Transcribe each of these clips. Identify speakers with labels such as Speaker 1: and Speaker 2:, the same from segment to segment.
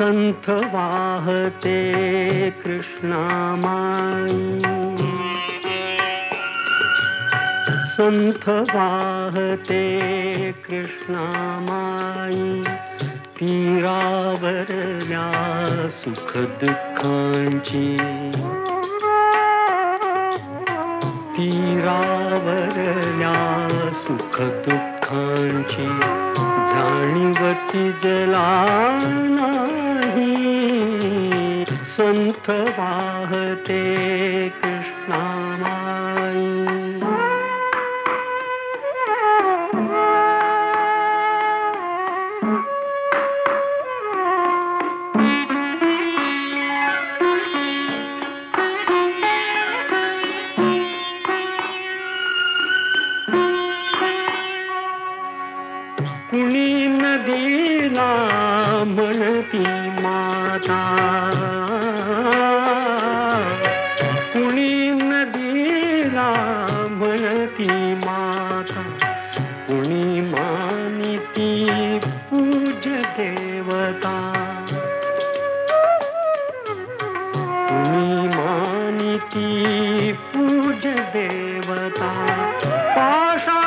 Speaker 1: संथ वाहते कृष्णामाई। संथ वाहते कृष्णामाई। तीरावरल्या सुख दुःखांची। तीरावरल्या सुख दुःखांची जाणीवती जला संथ वाहते कृष्णामाई। कुणी नदीला ماتا کدیتی ماتا کن مانیتی پوج دیوتا کن مانتی پوج دیوتا پاشا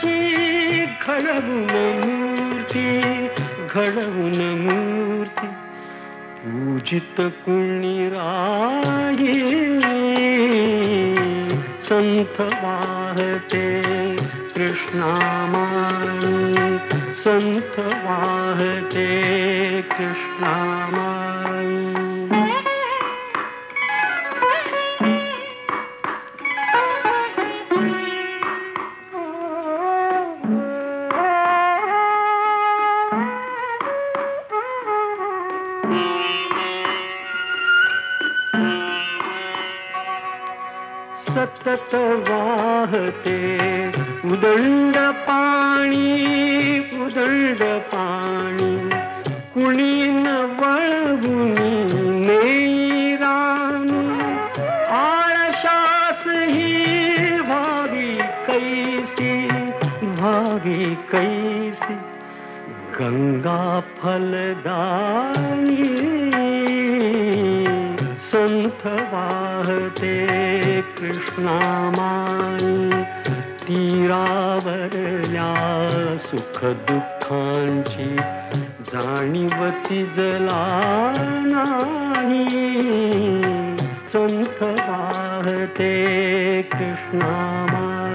Speaker 1: چی م موجت کن سنت وہتے کر ست واہتے ادنڈ پانی ادنڈ پانی کنی نر بنی آرش ہی باری کئی مارکی گنگا فلداری संथ वाहते कृष्णामाई। तीरावरल्या सुख दुःखांची जाणीवती जला वाहते कृष्णामाई